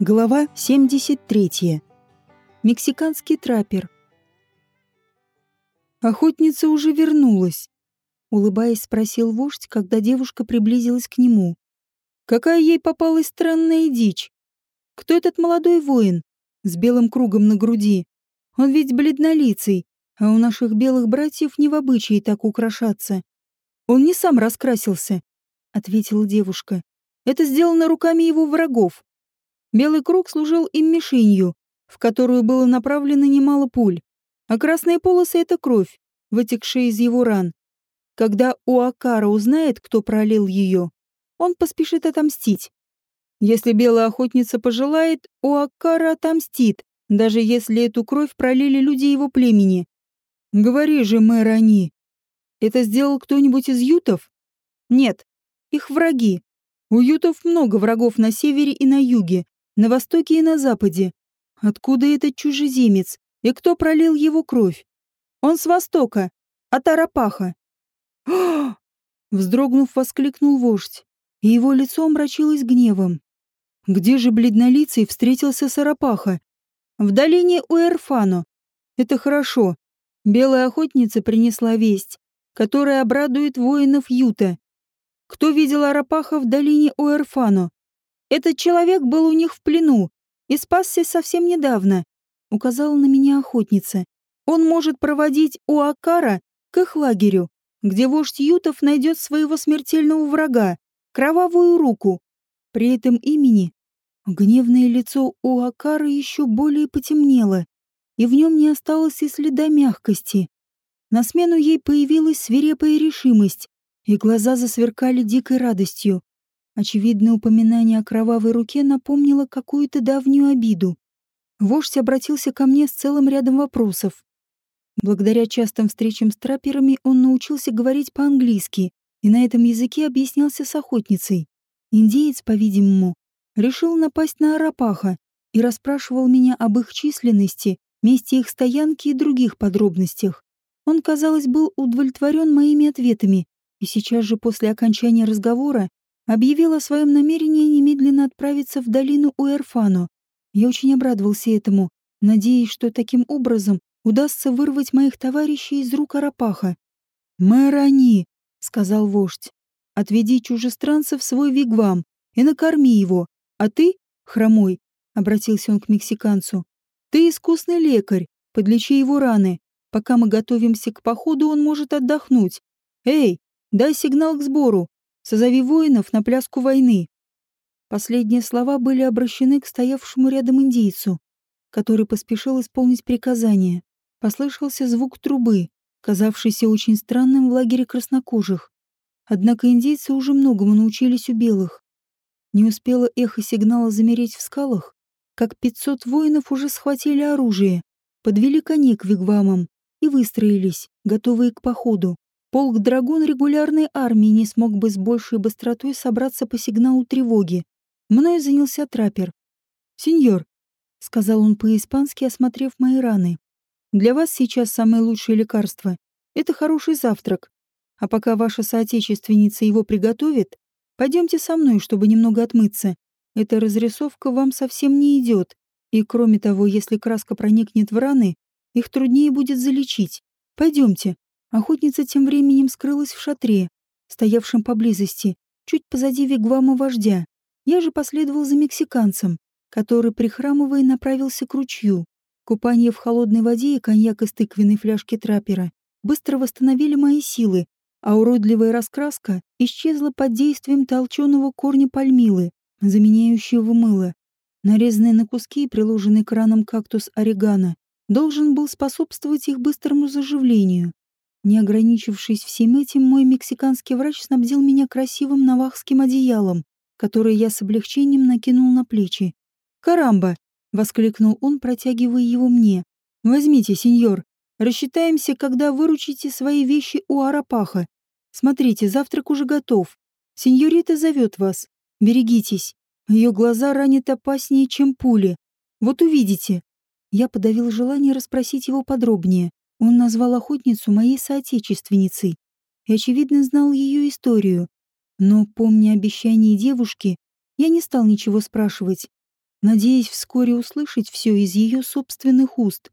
Глава 73. Мексиканский траппер. Охотница уже вернулась. Улыбаясь, спросил вождь, когда девушка приблизилась к нему. Какая ей попалась странная дичь? Кто этот молодой воин с белым кругом на груди? Он ведь бледнолицый, а у наших белых братьев не в обычае так украшаться. Он не сам раскрасился, ответила девушка. Это сделано руками его врагов. Белый круг служил им мишенью, в которую было направлено немало пуль, а красные полосы — это кровь, вытекшая из его ран. Когда Уакара узнает, кто пролил ее, он поспешит отомстить. Если белая охотница пожелает, Уакара отомстит, даже если эту кровь пролили люди его племени. Говори же, мэр Ани. Это сделал кто-нибудь из ютов? Нет, их враги. У ютов много врагов на севере и на юге, на востоке и на западе. Откуда этот чужеземец и кто пролил его кровь? Он с востока, от Арапаха. Вздрогнув, воскликнул вождь, и его лицо омрачилось гневом. Где же бледнолицый встретился с Арапаха? В долине Уэрфано. Это хорошо. Белая охотница принесла весть, которая обрадует воинов Юта. Кто видел Арапаха в долине Уэрфано? Этот человек был у них в плену и спасся совсем недавно, указала на меня охотница. Он может проводить у Акара к их лагерю, где вождь Ютов найдет своего смертельного врага, кровавую руку. При этом имени гневное лицо у Акара еще более потемнело, и в нем не осталось и следа мягкости. На смену ей появилась свирепая решимость, и глаза засверкали дикой радостью. Очевидное упоминание о кровавой руке напомнило какую-то давнюю обиду. Вождь обратился ко мне с целым рядом вопросов. Благодаря частым встречам с трапперами он научился говорить по-английски и на этом языке объяснялся с охотницей. Индеец, по-видимому, решил напасть на Арапаха и расспрашивал меня об их численности, месте их стоянки и других подробностях. Он, казалось, был удовлетворен моими ответами, и сейчас же после окончания разговора объявил о своем намерении немедленно отправиться в долину Уэрфано. Я очень обрадовался этому, надеясь, что таким образом удастся вырвать моих товарищей из рук Арапаха. «Мэрани», — сказал вождь, — «отведи чужестранца в свой вигвам и накорми его, а ты, хромой», — обратился он к мексиканцу, — «ты искусный лекарь, подлечи его раны. Пока мы готовимся к походу, он может отдохнуть. Эй, дай сигнал к сбору, Созови воинов на пляску войны. Последние слова были обращены к стоявшему рядом индейцу, который поспешил исполнить приказание. Послышался звук трубы, казавшийся очень странным в лагере краснокожих. Однако индейцы уже многому научились у белых. Не успело эхо сигнала замереть в скалах, как 500 воинов уже схватили оружие, подвели коней к вигвамам и выстроились, готовые к походу. Полк «Драгун» регулярной армии не смог бы с большей быстротой собраться по сигналу тревоги. Мною занялся траппер. «Сеньор», — сказал он по-испански, осмотрев мои раны, — «для вас сейчас самое лучшее лекарство. Это хороший завтрак. А пока ваша соотечественница его приготовит, пойдемте со мной, чтобы немного отмыться. Эта разрисовка вам совсем не идет. И кроме того, если краска проникнет в раны, их труднее будет залечить. Пойдемте». Охотница тем временем скрылась в шатре, стоявшем поблизости, чуть позади вигвама вождя. Я же последовал за мексиканцем, который, прихрамывая, направился к ручью. Купание в холодной воде и коньяк из тыквенной фляжки траппера быстро восстановили мои силы, а уродливая раскраска исчезла под действием толченого корня пальмилы, заменяющего мыло. Нарезанный на куски и приложенный к ранам кактус орегано должен был способствовать их быстрому заживлению. Не ограничившись всем этим, мой мексиканский врач снабдил меня красивым навахским одеялом, которое я с облегчением накинул на плечи. «Карамба!» — воскликнул он, протягивая его мне. «Возьмите, сеньор. Рассчитаемся, когда выручите свои вещи у Арапаха. Смотрите, завтрак уже готов. Сеньорита зовет вас. Берегитесь. Ее глаза ранят опаснее, чем пули. Вот увидите». Я подавил желание расспросить его подробнее. Он назвал охотницу моей соотечественницей и, очевидно, знал ее историю. Но, помня обещание девушки, Я не стал ничего спрашивать, надеясь вскоре услышать все из ее собственных уст.